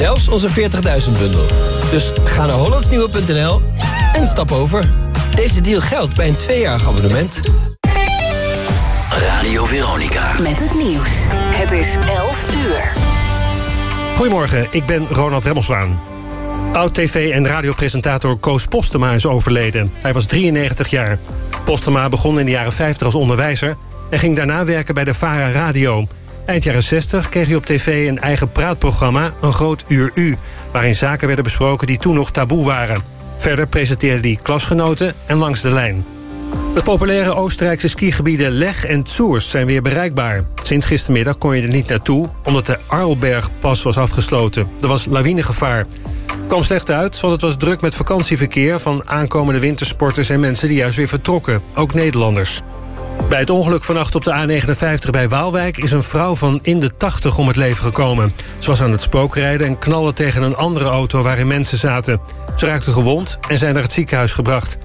Zelfs onze 40.000-bundel. Dus ga naar hollandsnieuwe.nl en stap over. Deze deal geldt bij een tweejarig abonnement. Radio Veronica. Met het nieuws. Het is 11 uur. Goedemorgen, ik ben Ronald Remmelswaan. Oud-tv- en radiopresentator Koos Postema is overleden. Hij was 93 jaar. Postema begon in de jaren 50 als onderwijzer... en ging daarna werken bij de VARA Radio. Eind jaren 60 kreeg hij op tv een eigen praatprogramma... Een Groot Uur U, waarin zaken werden besproken die toen nog taboe waren. Verder presenteerde hij klasgenoten en Langs de Lijn. De populaire Oostenrijkse skigebieden Leg en Zoers zijn weer bereikbaar. Sinds gistermiddag kon je er niet naartoe, omdat de Arlbergpas was afgesloten. Er was lawinegevaar. Het kwam slecht uit, want het was druk met vakantieverkeer... van aankomende wintersporters en mensen die juist weer vertrokken. Ook Nederlanders. Bij het ongeluk vannacht op de A59 bij Waalwijk... is een vrouw van in de 80 om het leven gekomen. Ze was aan het spookrijden en knalde tegen een andere auto... waarin mensen zaten. Ze raakte gewond en zijn naar het ziekenhuis gebracht.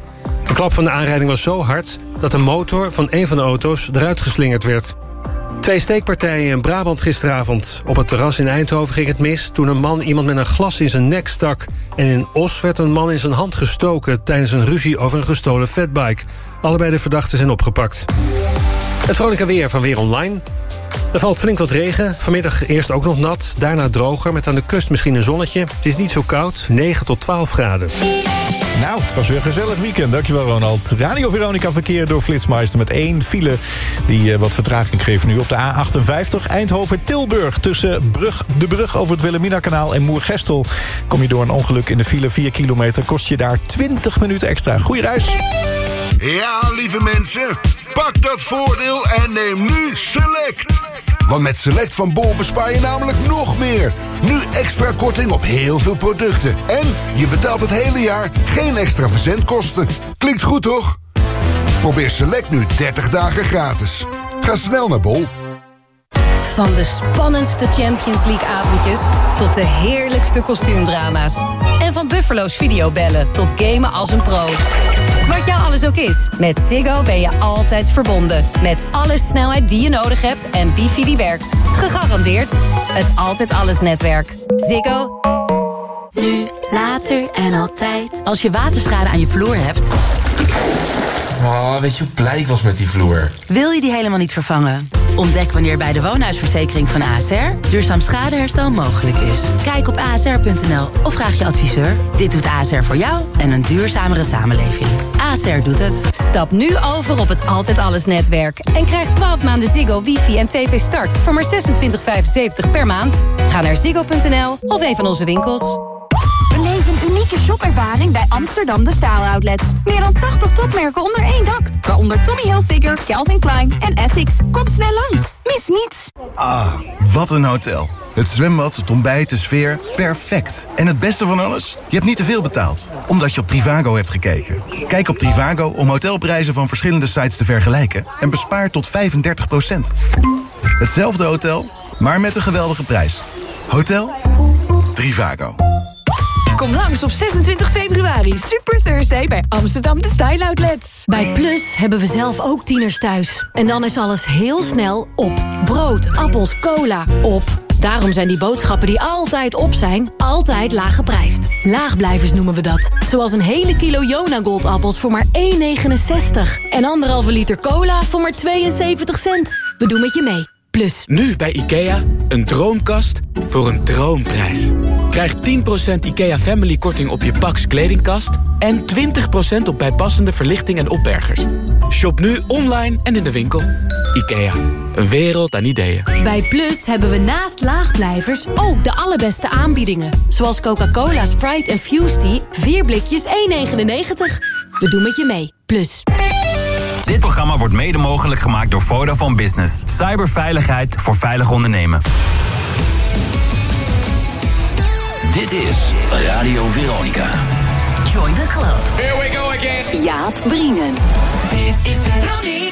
De klap van de aanrijding was zo hard... dat de motor van een van de auto's eruit geslingerd werd. Twee steekpartijen in Brabant gisteravond. Op het terras in Eindhoven ging het mis toen een man iemand met een glas in zijn nek stak. En in Os werd een man in zijn hand gestoken tijdens een ruzie over een gestolen fatbike. Allebei de verdachten zijn opgepakt. Het vrolijke weer van Weer Online. Er valt flink wat regen. Vanmiddag eerst ook nog nat, daarna droger... met aan de kust misschien een zonnetje. Het is niet zo koud, 9 tot 12 graden. Nou, het was weer een gezellig weekend. Dankjewel, Ronald. Radio Veronica verkeer door Flitsmeister met één file... die uh, wat vertraging geeft nu op de A58 Eindhoven-Tilburg. Tussen brug, de brug over het Wilhelmina-kanaal en Moergestel... kom je door een ongeluk in de file 4 kilometer. Kost je daar 20 minuten extra. Goeie reis. Ja, lieve mensen, pak dat voordeel en neem nu Select. Want met Select van Bol bespaar je namelijk nog meer. Nu extra korting op heel veel producten. En je betaalt het hele jaar geen extra verzendkosten. Klinkt goed, toch? Probeer Select nu 30 dagen gratis. Ga snel naar Bol. Van de spannendste Champions League avondjes tot de heerlijkste kostuumdrama's. En van Buffalo's videobellen tot gamen als een pro. Wat jou alles ook is, met Ziggo ben je altijd verbonden. Met alle snelheid die je nodig hebt en wifi die werkt. Gegarandeerd het Altijd Alles netwerk. Ziggo. Nu, later en altijd. Als je waterschade aan je vloer hebt... Oh, weet je hoe blij ik was met die vloer? Wil je die helemaal niet vervangen? Ontdek wanneer bij de woonhuisverzekering van ASR... duurzaam schadeherstel mogelijk is. Kijk op asr.nl of vraag je adviseur. Dit doet ASR voor jou en een duurzamere samenleving. ASR doet het. Stap nu over op het Altijd Alles netwerk. En krijg 12 maanden Ziggo, wifi en tv start voor maar 26,75 per maand. Ga naar ziggo.nl of een van onze winkels. Unieke shopervaring bij Amsterdam De Staal Outlets. Meer dan 80 topmerken onder één dak. Waaronder Tommy Hilfiger, Calvin Klein en Essex. Kom snel langs. Mis niets. Ah, wat een hotel. Het zwembad, het ontbijt, de sfeer, perfect. En het beste van alles? Je hebt niet te veel betaald, omdat je op Trivago hebt gekeken. Kijk op Trivago om hotelprijzen van verschillende sites te vergelijken... en bespaar tot 35% Hetzelfde hotel, maar met een geweldige prijs. Hotel Trivago. Kom langs op 26 februari. Super Thursday bij Amsterdam De Style Outlets. Bij Plus hebben we zelf ook tieners thuis. En dan is alles heel snel op. Brood, appels, cola, op. Daarom zijn die boodschappen die altijd op zijn, altijd laag geprijsd. Laagblijvers noemen we dat. Zoals een hele kilo Jona Goldappels voor maar 1,69. En anderhalve liter cola voor maar 72 cent. We doen met je mee. Plus. Nu bij IKEA, een droomkast voor een droomprijs. Krijg 10% IKEA Family korting op je Pax kledingkast... en 20% op bijpassende verlichting en opbergers. Shop nu online en in de winkel. IKEA, een wereld aan ideeën. Bij Plus hebben we naast laagblijvers ook de allerbeste aanbiedingen. Zoals Coca-Cola, Sprite en Fusty, 4 blikjes 1,99. We doen met je mee. Plus. Dit programma wordt mede mogelijk gemaakt door Vodafone Business. Cyberveiligheid voor veilig ondernemen. Dit is Radio Veronica. Join the club. Here we go again. Jaap Brienen. Dit is Veronica.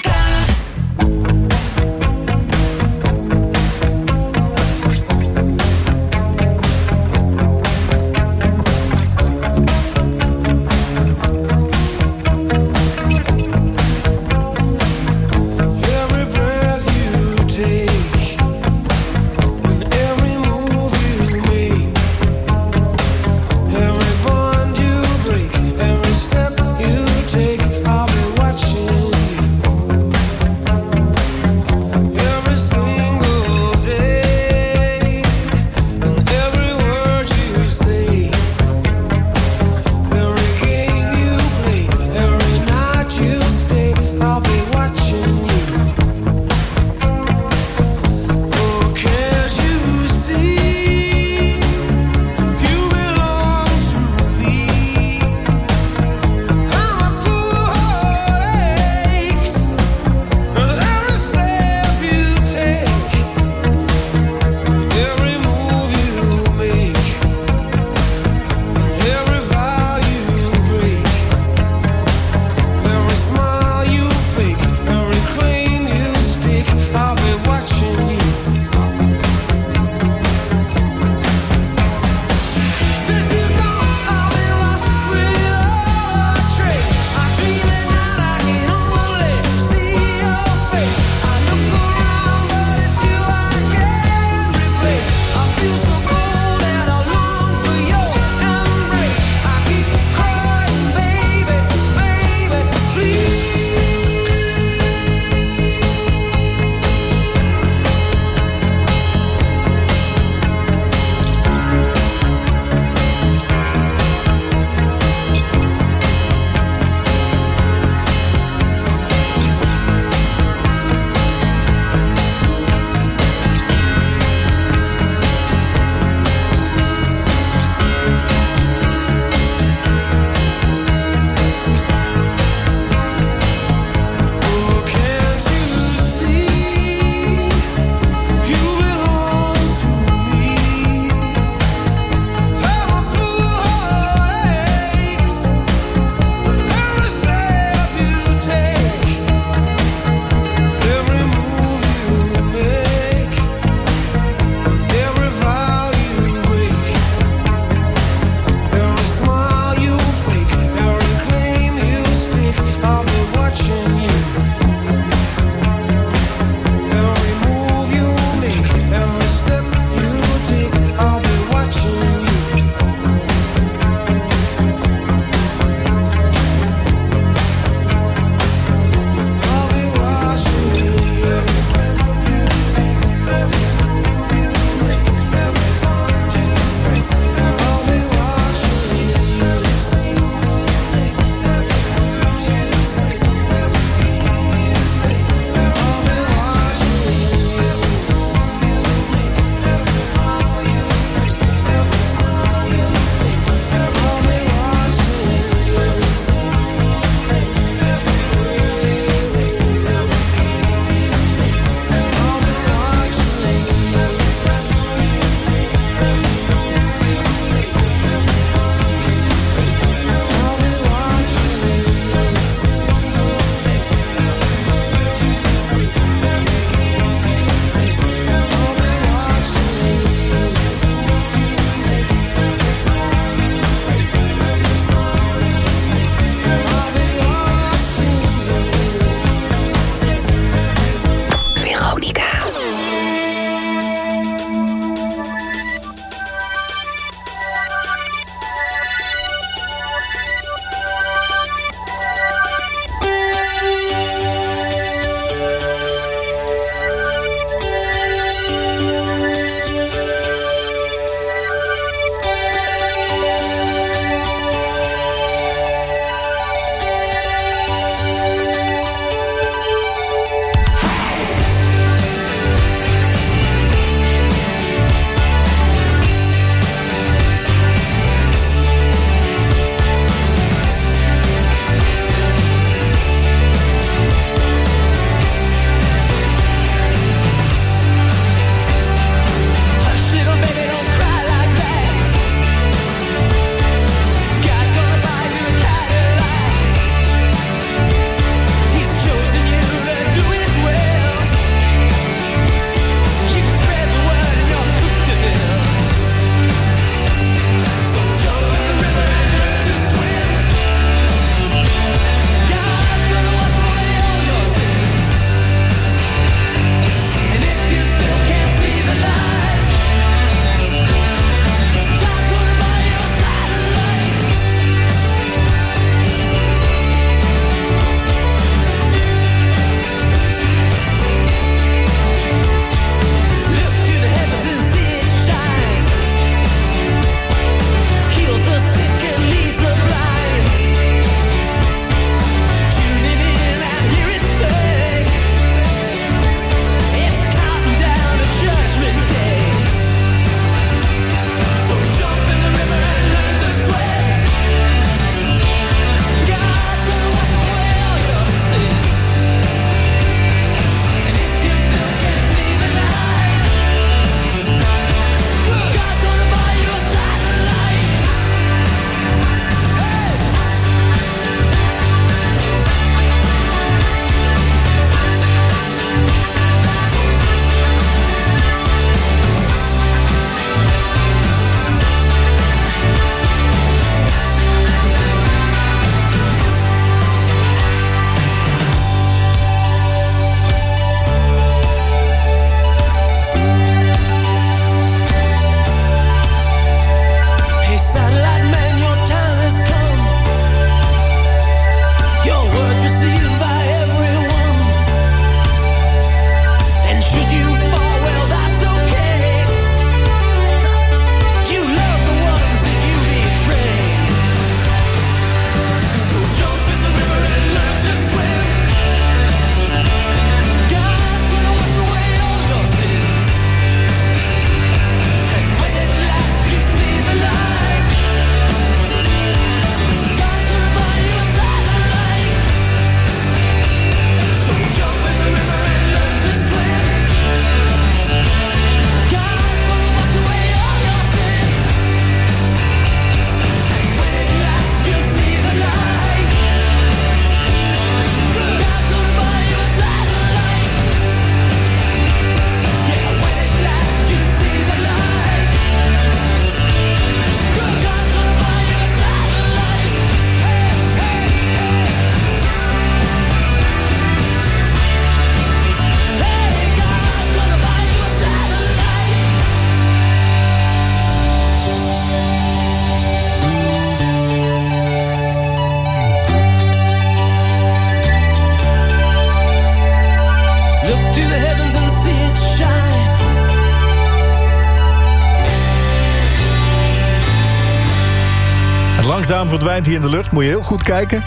Langzaam verdwijnt hij in de lucht. Moet je heel goed kijken.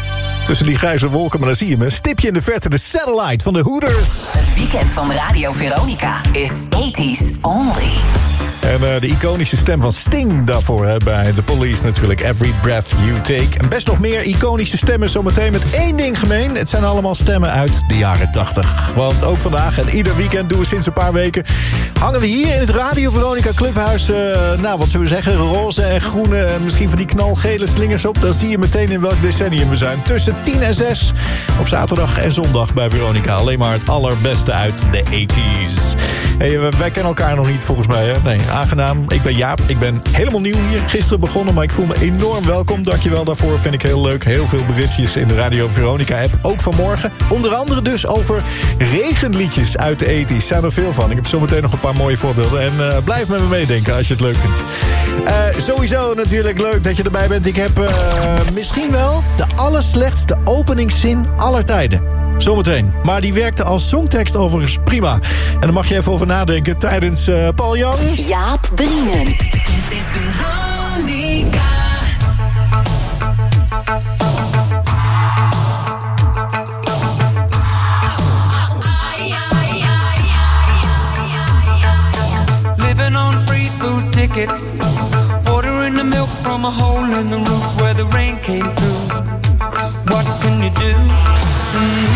Tussen die grijze wolken, maar dan zie je me. Stipje in de verte, de satellite van de Hooters. Het weekend van Radio Veronica is 80s only. En uh, de iconische stem van Sting daarvoor hè, bij The Police natuurlijk. Every Breath You Take. En best nog meer iconische stemmen zometeen met één ding gemeen. Het zijn allemaal stemmen uit de jaren 80. Want ook vandaag en ieder weekend doen we sinds een paar weken... hangen we hier in het Radio Veronica Clubhuis... Uh, nou, wat zullen we zeggen, roze en groene... en misschien van die knalgele slingers op. Dan zie je meteen in welk decennium we zijn. Tussen 10 en 6 op zaterdag en zondag bij Veronica. Alleen maar het allerbeste uit de 80s. Hey, wij kennen elkaar nog niet volgens mij, hè? Nee, aangenaam. Ik ben Jaap, ik ben helemaal nieuw hier. Gisteren begonnen, maar ik voel me enorm welkom. Dankjewel daarvoor, vind ik heel leuk. Heel veel berichtjes in de Radio Veronica-app, ook vanmorgen. Onder andere dus over regenliedjes uit de ethisch. Zijn er veel van. Ik heb zometeen nog een paar mooie voorbeelden. En uh, blijf met me meedenken als je het leuk vindt. Uh, sowieso natuurlijk leuk dat je erbij bent. Ik heb uh, misschien wel de allerslechtste openingszin aller tijden. Zometeen. Maar die werkte als songtekst overigens prima. En daar mag je even over nadenken tijdens uh, Paul Young. Jaap Brienen. Het is Veronica. Living on free food tickets. Ordering the milk from a hole in the roof where the rain came through. What can you do? Mm-hmm.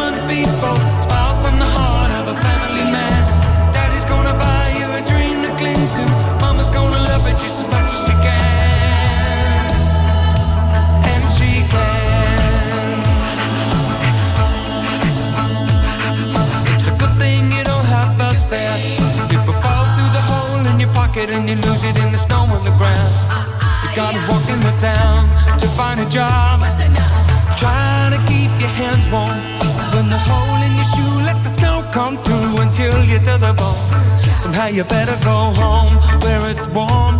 and you lose it in the snow on the ground. You gotta walk in the town to find a job. Trying to keep your hands warm. When the hole in your shoe, let the snow come through until you're to the bone. Somehow you better go home where it's warm,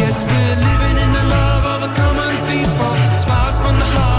Yes, we're living in the love of the common people. Smiles from the heart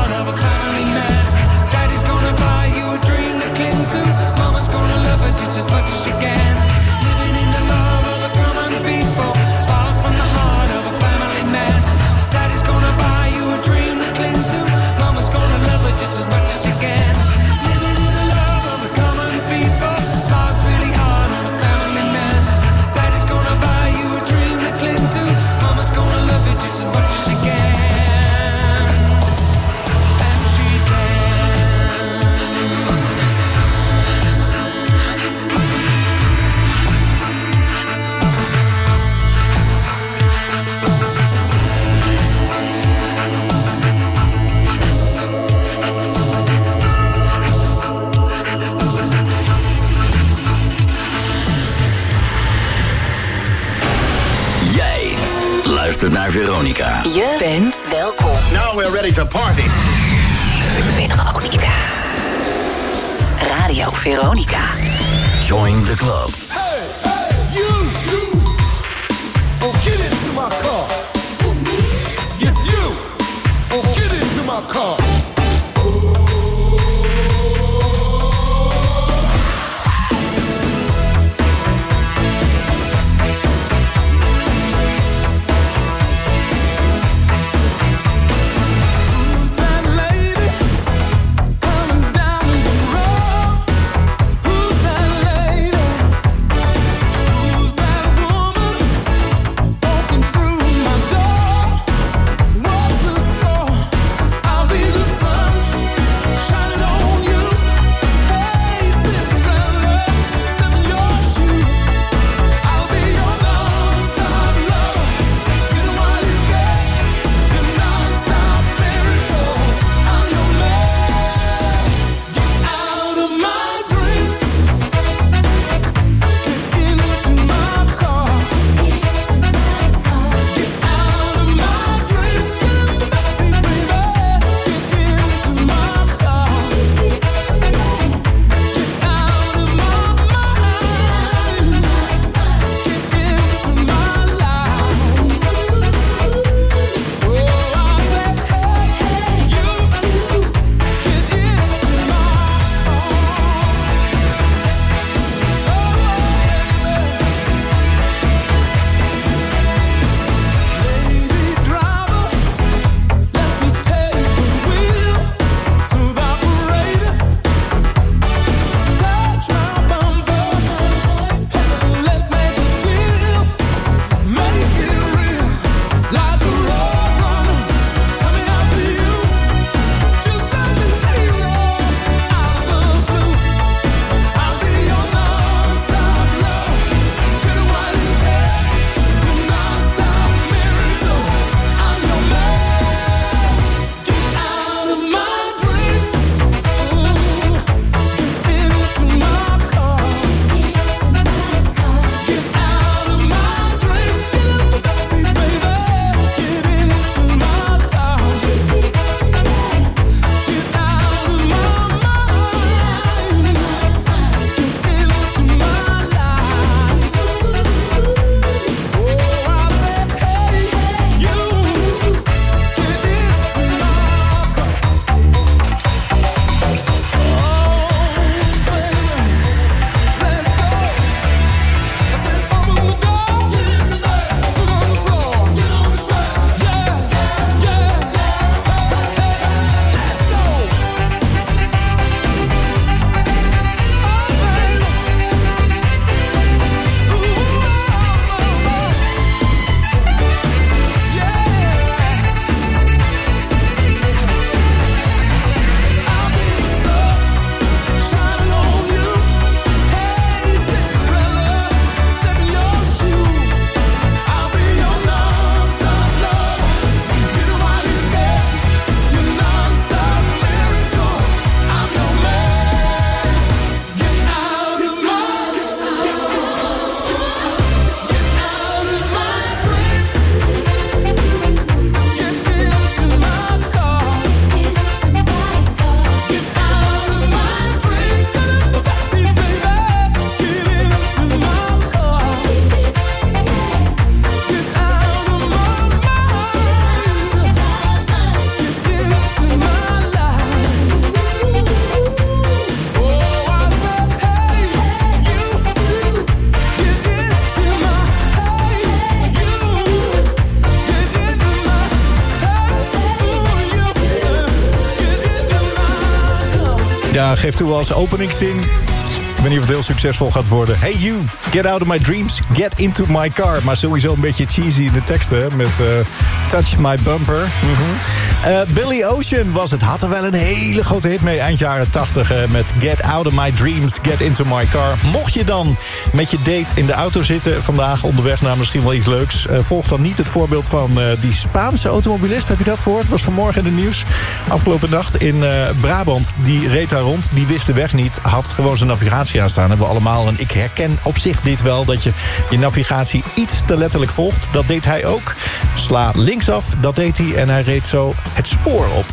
Ja, geef toe als openingszin. Ik weet niet of het heel succesvol gaat worden. Hey you, get out of my dreams, get into my car. Maar sowieso een beetje cheesy in de teksten, met eh, Touch My Bumper. Mhm. Eh, Billy Ocean was het. Had er wel een hele grote hit mee eind jaren 80 eh, met Get Out of My Dreams, Get Into My Car. Mocht je dan met je date in de auto zitten vandaag onderweg naar misschien wel iets leuks... eh, volg dan niet het voorbeeld van die Spaanse automobilist. Heb je dat gehoord? was vanmorgen in de nieuws. Afgelopen nacht in Brabant. Die reed daar rond, die wist de weg niet. Had gewoon zijn navigatie aanstaan. Hebben we allemaal. En ik herken op zich dit wel, dat je je navigatie iets te letterlijk volgt. Dat deed hij ook. Sla linksaf, dat deed hij. En hij reed zo het spoor op.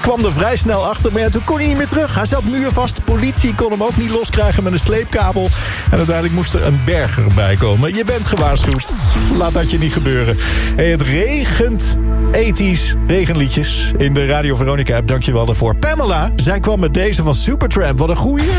Kwam er vrij snel achter, maar ja, toen kon hij niet meer terug. Hij zat muurvast. De politie kon hem ook niet loskrijgen met een sleepkabel. En uiteindelijk moest er een berger bij komen. Je bent gewaarschuwd. Laat dat je niet gebeuren. Het regent ethisch regenliedjes in de Radio Veronica app. Dankjewel daarvoor. Pamela, zij kwam met deze van Supertramp. Wat een goeie.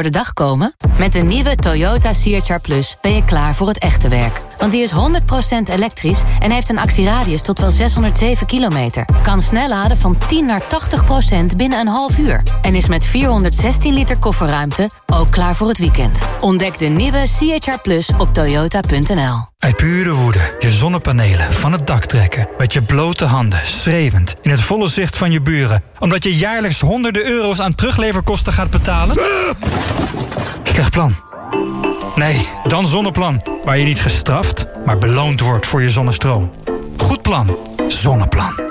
Voor de dag komen? Met de nieuwe Toyota CHR Plus ben je klaar voor het echte werk. Want die is 100% elektrisch en heeft een actieradius tot wel 607 kilometer. Kan snel laden van 10 naar 80% binnen een half uur. En is met 416 liter kofferruimte ook klaar voor het weekend. Ontdek de nieuwe CHR Plus op toyota.nl. Uit pure woede je zonnepanelen van het dak trekken. Met je blote handen, schreeuwend, in het volle zicht van je buren. Omdat je jaarlijks honderden euro's aan terugleverkosten gaat betalen? Slecht plan. Nee, dan Zonneplan. Waar je niet gestraft, maar beloond wordt voor je zonnestroom. Goed plan. Zonneplan.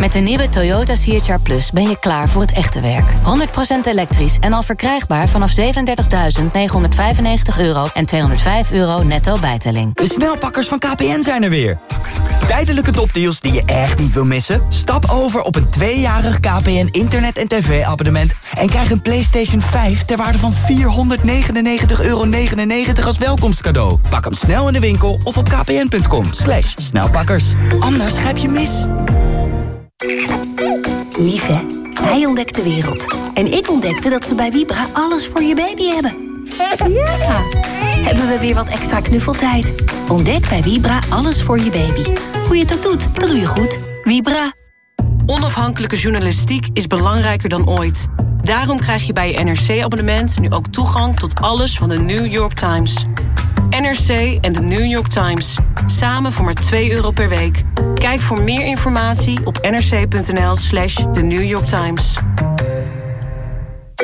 Met de nieuwe Toyota CHR Plus ben je klaar voor het echte werk. 100% elektrisch en al verkrijgbaar vanaf 37.995 euro en 205 euro netto bijtelling. De snelpakkers van KPN zijn er weer. Tijdelijke topdeals die je echt niet wil missen? Stap over op een tweejarig KPN internet- en tv-abonnement... en krijg een PlayStation 5 ter waarde van 499,99 euro als welkomstcadeau. Pak hem snel in de winkel of op kpn.com. Slash snelpakkers. Anders grijp je mis. Ontdekt de wereld. En ik ontdekte dat ze bij Vibra alles voor je baby hebben. Ja! Hebben we weer wat extra knuffeltijd. Ontdek bij Vibra alles voor je baby. Hoe je het ook doet, dat doe je goed. Vibra. Onafhankelijke journalistiek is belangrijker dan ooit. Daarom krijg je bij je NRC-abonnement nu ook toegang tot alles van de New York Times. NRC en de New York Times. Samen voor maar 2 euro per week. Kijk voor meer informatie op nrc.nl slash The New York Times.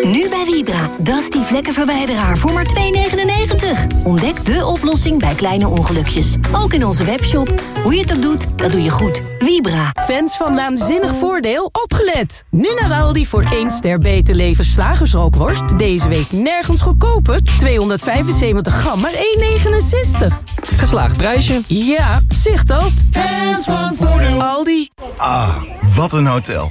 Nu bij Vibra, Dusty vlekkenverwijderaar voor maar 2,99. Ontdek de oplossing bij kleine ongelukjes. Ook in onze webshop. Hoe je het ook doet, dat doe je goed. Vibra. Fans van Naanzinnig Voordeel, opgelet! Nu naar Aldi voor 1 ster beter leven slagersrookworst. Deze week nergens goedkoper. 275 gram, maar 1,69. Geslaagd prijsje. Ja, zicht dat. Fans van Voordeel. Aldi. Ah, wat een hotel.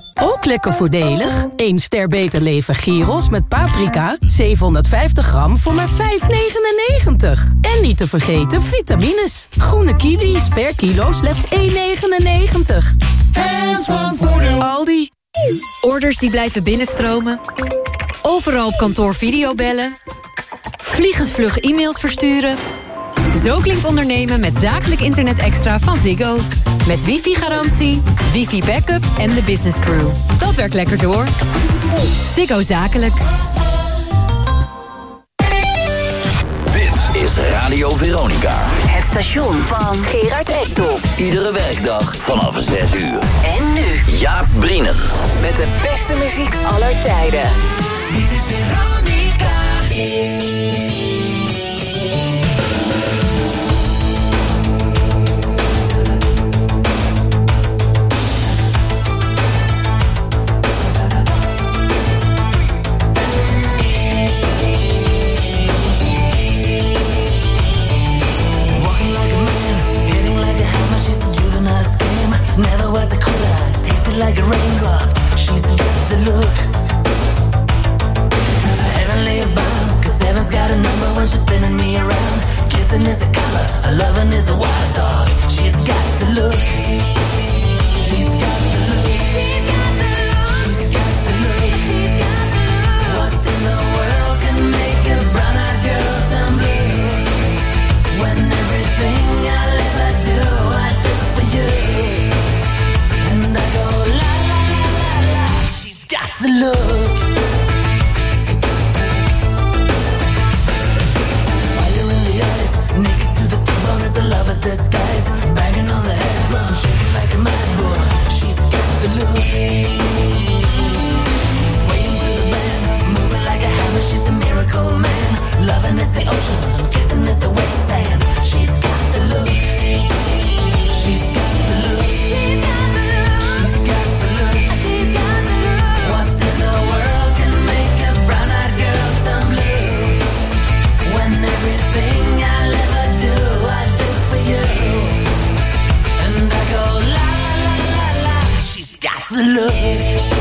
Ook lekker voordelig. 1 ster beter leven gyros met paprika. 750 gram voor maar 5,99. En niet te vergeten vitamines. Groene kiwis per kilo slechts 1,99. Fans van Voordeel. Aldi. Orders die blijven binnenstromen. Overal op kantoor videobellen. Vliegensvlug e-mails versturen. Zo klinkt ondernemen met zakelijk internet extra van Ziggo. Met wifi-garantie, wifi-backup en de business crew. Dat werkt lekker door. Ziggo Zakelijk. Dit is Radio Veronica. Het station van Gerard Ekdom. Iedere werkdag vanaf 6 uur. En nu Jaap Brienen. met de beste muziek aller tijden. Dit is Veronica. Like a raindrop. She's got the look. Heavenly bound, cause heaven's got a number when she's spinning me around. Kissing is a color, her loving is a wild dog. She's got the look. She's got the look. She's got love.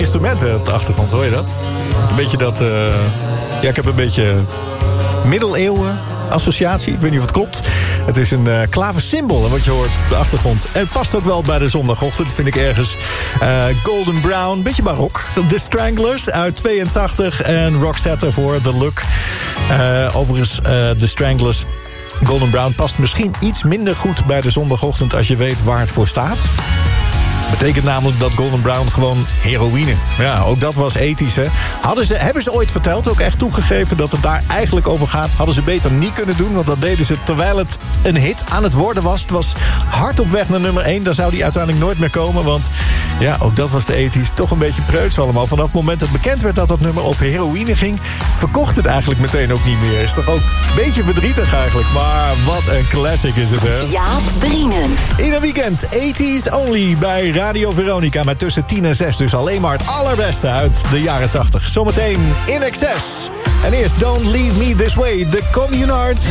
Een bijzonder instrument hè, op de achtergrond, hoor je dat? Een beetje dat... eh, ja, ik heb een beetje middeleeuwen associatie. Ik weet niet of het klopt. Het is een uh, klaversymbool, wat je hoort op de achtergrond. En het past ook wel bij de zondagochtend, vind ik ergens. Eh, Golden Brown, beetje barok. The Stranglers uit 82 en Roxette voor The Look. Overigens, The Stranglers... Golden Brown past misschien iets minder goed bij de zondagochtend... als je weet waar het voor staat. Betekent namelijk dat Golden Brown gewoon heroïne. Ja, ook dat was ethisch, hè. Hadden ze, hebben ze ooit verteld, ook echt toegegeven... dat het daar eigenlijk over gaat. Hadden ze beter niet kunnen doen, want dat deden ze terwijl het een hit aan het worden was. Het was hard op weg naar nummer 1. Daar zou die uiteindelijk nooit meer komen, want... ja, ook dat was de ethisch toch een beetje preuts allemaal. Vanaf het moment dat bekend werd dat dat nummer over heroïne ging... verkocht het eigenlijk meteen ook niet meer. Is toch ook een beetje verdrietig eigenlijk. Maar wat een classic is het, hè. Jaap Brienen. Ieder weekend 80s only bij Radio Veronica. Met tussen 10 en 6 dus alleen maar het allerbeste uit de jaren 80. Zometeen in excess. En eerst Don't Leave Me This Way, The Communards.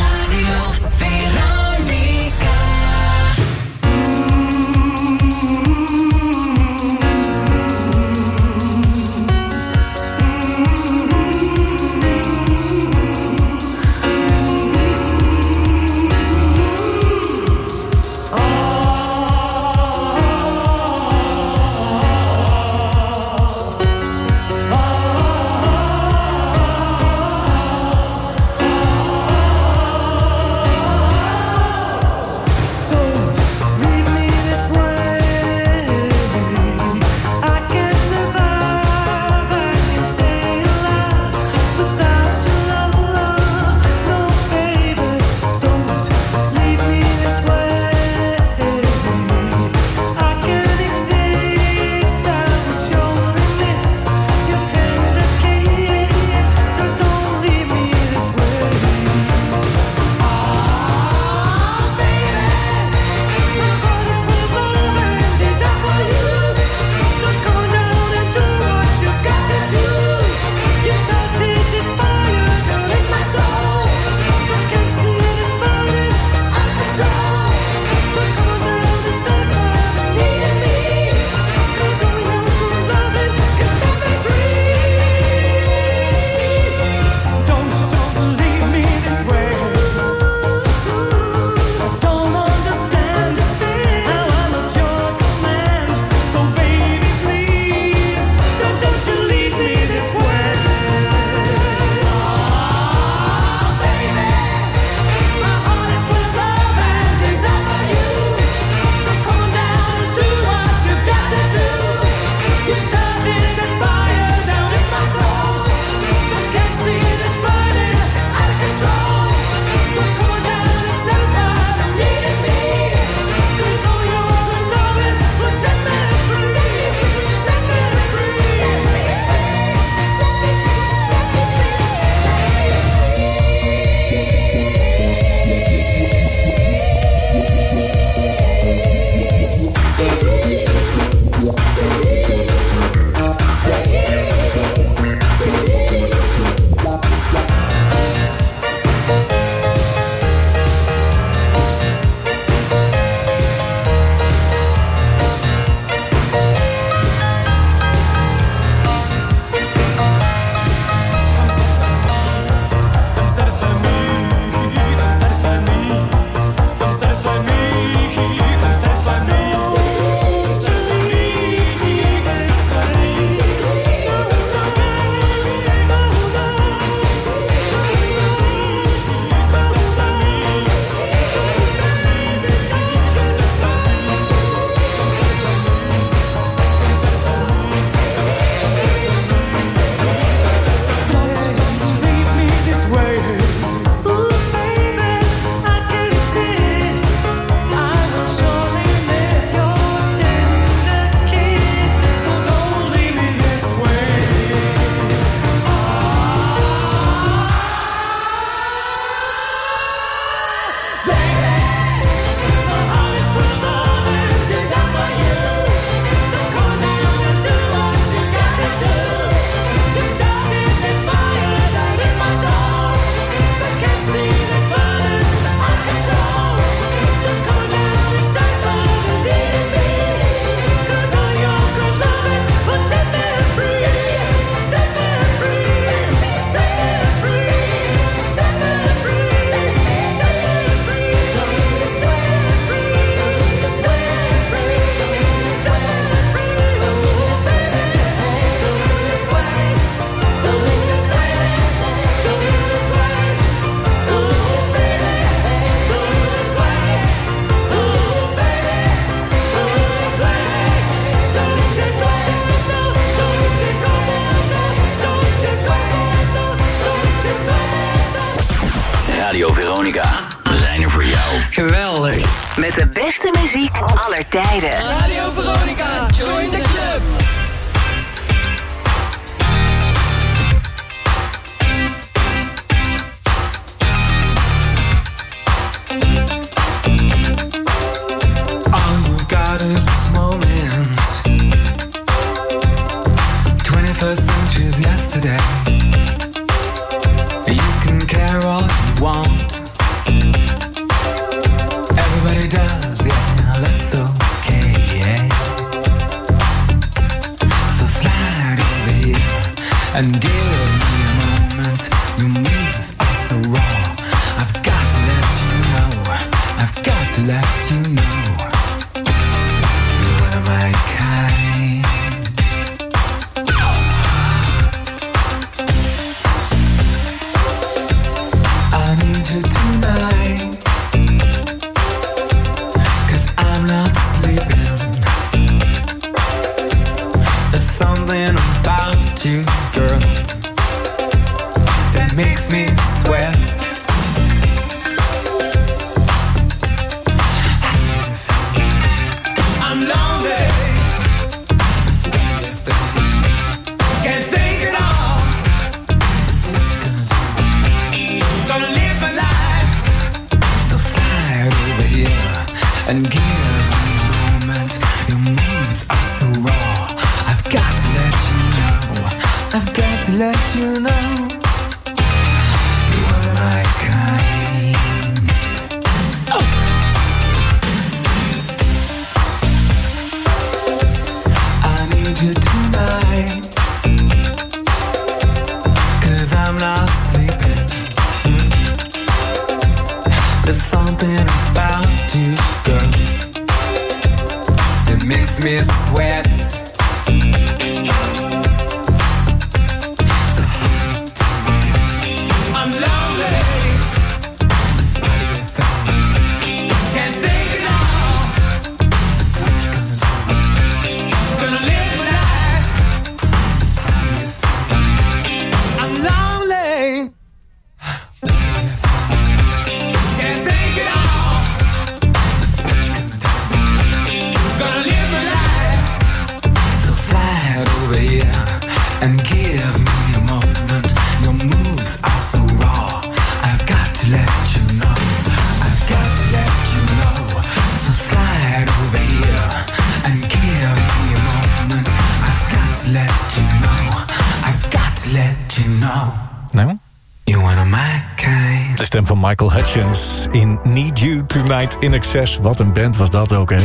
In Need You Tonight in Excess. Wat een band was dat ook, hè?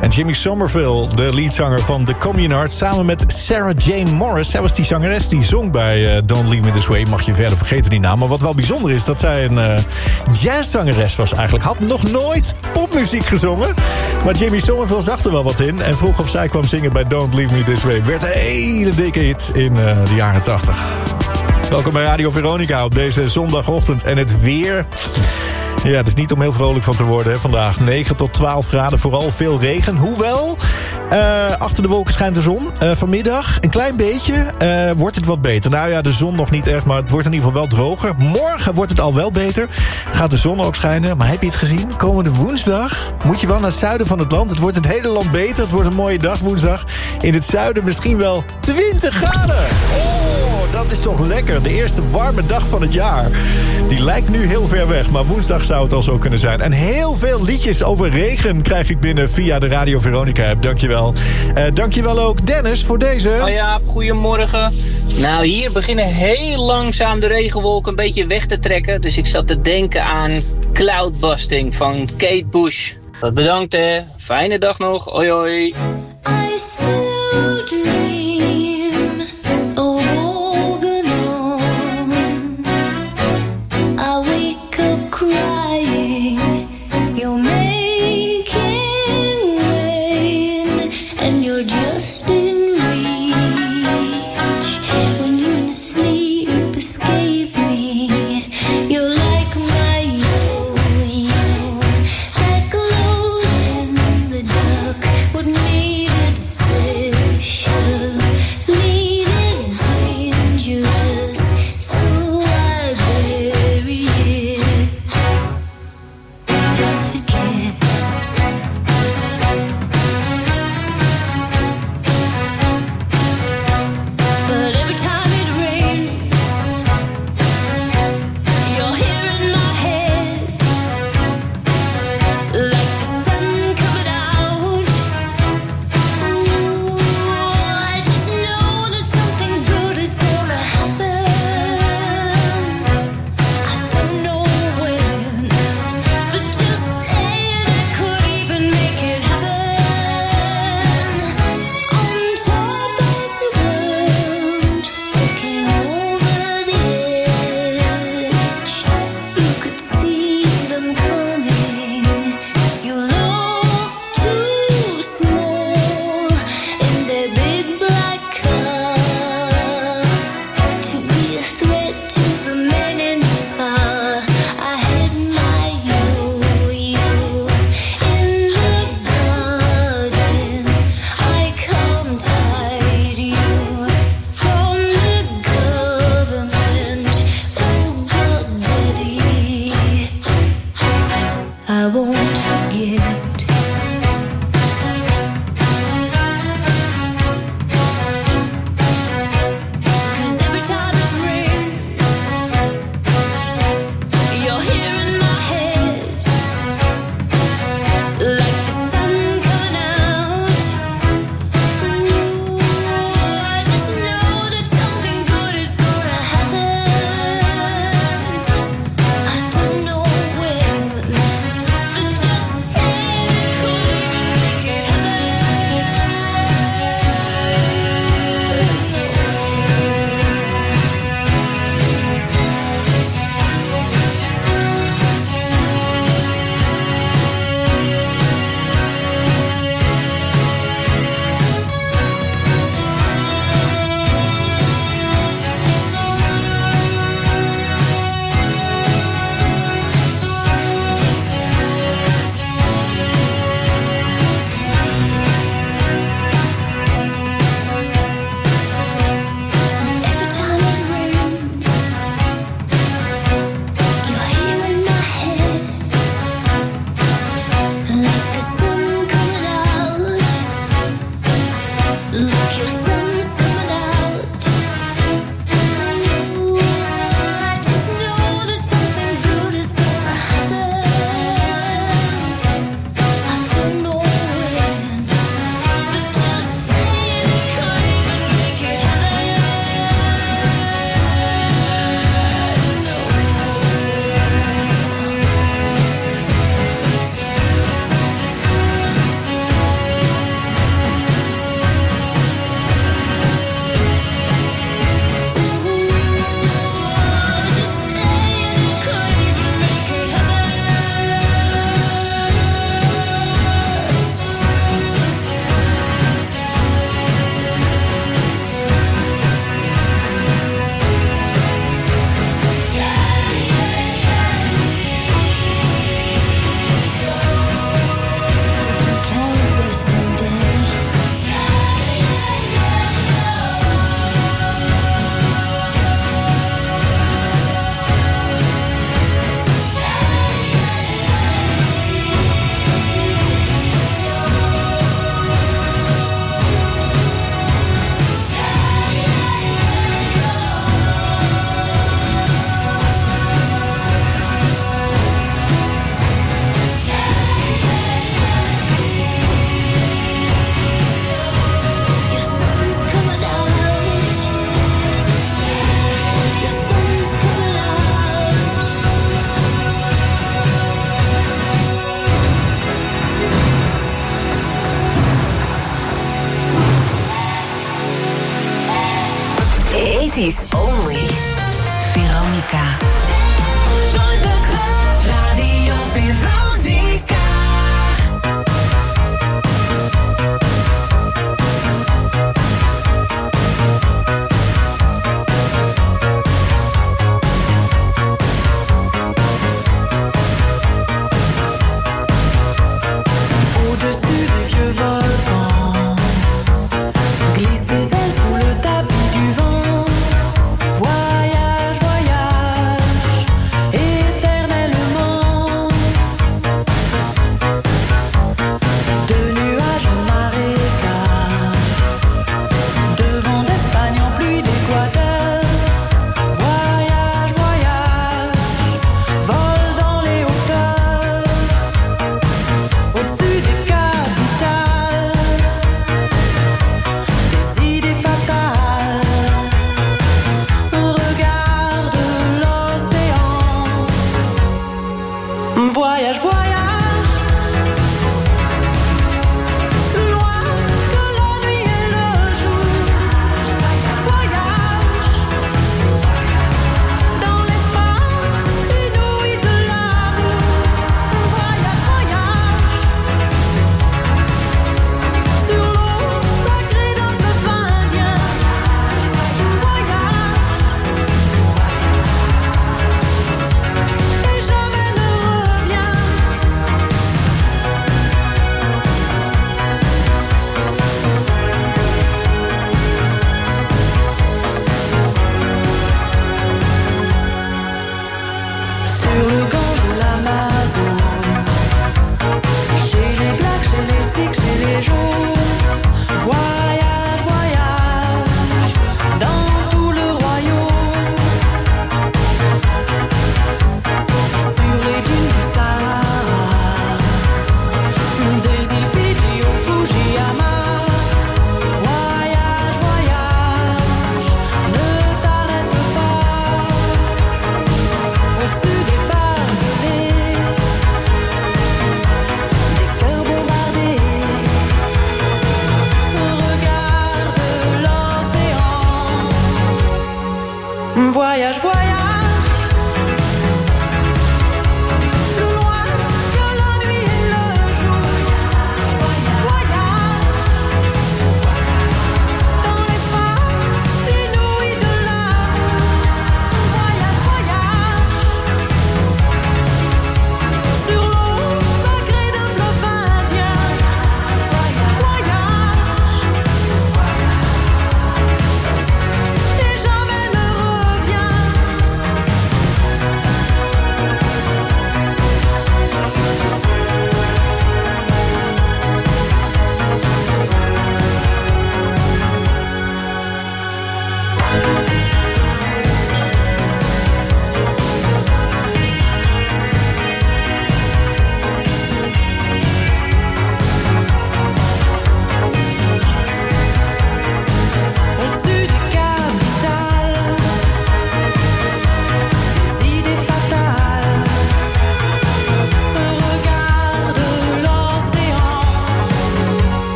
En Jimmy Somerville, de leadzanger van The Communards... samen met Sarah Jane Morris. Zij was die zangeres die zong bij eh, Don't Leave Me This Way. Mag je verder vergeten die naam. Maar wat wel bijzonder is, dat zij een eh, jazzzangeres was eigenlijk. Had nog nooit popmuziek gezongen. Maar Jimmy Somerville zag er wel wat in. En vroeg of zij kwam zingen bij Don't Leave Me This Way. Werd een hele dikke hit in eh, de jaren 80. Welkom bij Radio Veronica op deze zondagochtend. En het weer... Ja, het is niet om heel vrolijk van te worden hè, vandaag. 9 tot 12 graden, vooral veel regen. Hoewel, eh, achter de wolken schijnt de zon. Eh, vanmiddag een klein beetje eh, wordt het wat beter. Nou ja, de zon nog niet echt, maar het wordt in ieder geval wel droger. Morgen wordt het al wel beter. Gaat de zon ook schijnen. Maar heb je het gezien? Komende woensdag moet je wel naar het zuiden van het land. Het wordt het hele land beter. Het wordt een mooie dag woensdag. In het zuiden misschien wel 20 graden. Oh, dat is toch lekker. De eerste warme dag van het jaar. Die lijkt nu heel ver weg, maar woensdag zou het al zo kunnen zijn. En heel veel liedjes over regen krijg ik binnen via de Radio Veronica app. Dankjewel. Uh, dankjewel ook Dennis voor deze. Oh ja, goedemorgen. Nou, hier beginnen heel langzaam de regenwolken een beetje weg te trekken. Dus ik zat te denken aan Cloudbusting van Kate Bush. Wat bedankt hè. Fijne dag nog. Hoi hoi. I still dream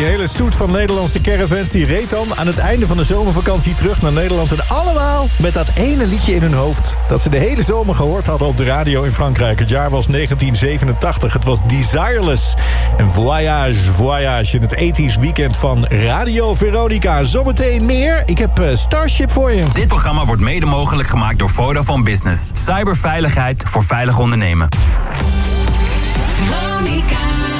die hele stoet van Nederlandse caravans... die reed dan aan het einde van de zomervakantie terug naar Nederland. En allemaal met dat ene liedje in hun hoofd... dat ze de hele zomer gehoord hadden op de radio in Frankrijk. Het jaar was 1987. Het was Desireless. en voyage, voyage in het ethisch weekend van Radio Veronica. Zometeen meer. Ik heb eh, Starship voor je. Dit programma wordt mede mogelijk gemaakt door Vodafone Business. Cyberveiligheid voor veilig ondernemen. Veronica.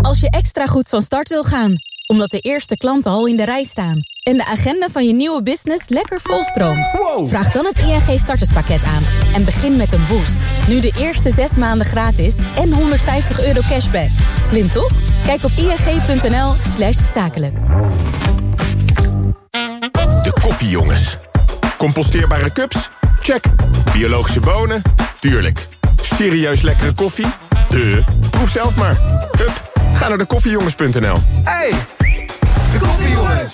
Als je extra goed van start wil gaan, omdat de eerste klanten al in de rij staan... en de agenda van je nieuwe business lekker volstroomt... vraag dan het ING starterspakket aan en begin met een boost. Nu de eerste zes maanden gratis en 150 euro cashback. Slim toch? Kijk op ing.nl slash zakelijk. De koffiejongens. Composteerbare cups? Check. Biologische bonen? Tuurlijk. Serieus lekkere koffie? De. Proef zelf maar. Hup, ga naar de koffiejongens.nl. Hey, de koffiejongens.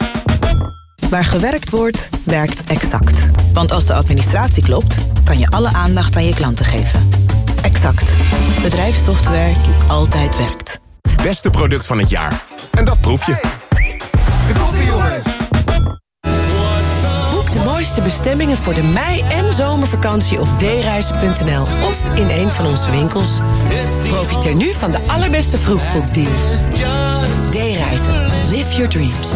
Waar gewerkt wordt, werkt Exact. Want als de administratie klopt, kan je alle aandacht aan je klanten geven. Exact. Bedrijfssoftware die altijd werkt. Beste product van het jaar. En dat proef je. De bestemmingen voor de mei- en zomervakantie op dereizen.nl of in een van onze winkels. Profiteer nu van de allerbeste vroegboekdeals. D-reizen. Live your dreams.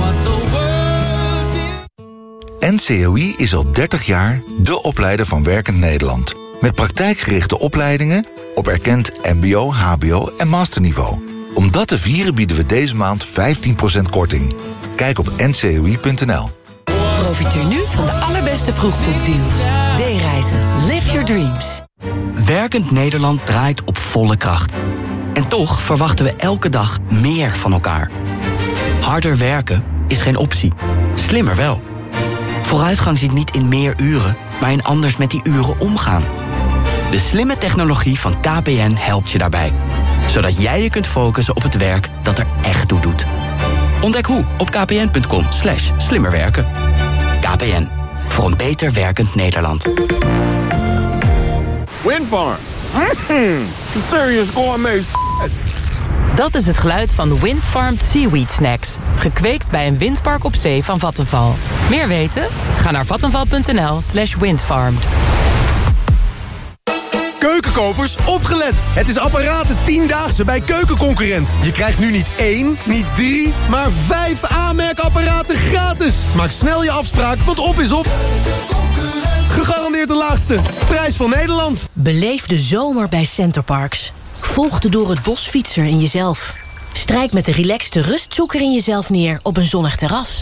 NCOI is al 30 jaar de opleider van Werkend Nederland. Met praktijkgerichte opleidingen op erkend mbo, hbo en masterniveau. Om dat te vieren bieden we deze maand 15% korting. Kijk op ncoi.nl. Profiteer nu van de allerbeste vroegboekdeals. D-reizen. Live your dreams. Werkend Nederland draait op volle kracht. En toch verwachten we elke dag meer van elkaar. Harder werken is geen optie. Slimmer wel. Vooruitgang zit niet in meer uren, maar in anders met die uren omgaan. De slimme technologie van KPN helpt je daarbij. Zodat jij je kunt focussen op het werk dat er echt toe doet. Ontdek hoe op kpn.com slimmerwerken. KPN, voor een beter werkend Nederland. Windfarm. Mm, serious gourmet. Dat is het geluid van Windfarmed Seaweed Snacks. Gekweekt bij een windpark op zee van Vattenval. Meer weten? Ga naar vattenval.nl slash windfarmed. Keukenkopers, opgelet! Het is apparaten 10-daagse bij Keukenconcurrent. Je krijgt nu niet één, niet drie, maar vijf aanmerkapparaten gratis. Maak snel je afspraak, want op is op. Gegarandeerd de laagste. Prijs van Nederland. Beleef de zomer bij Centerparks. Volg de door het bos fietser in jezelf. Strijk met de relaxte rustzoeker in jezelf neer op een zonnig terras.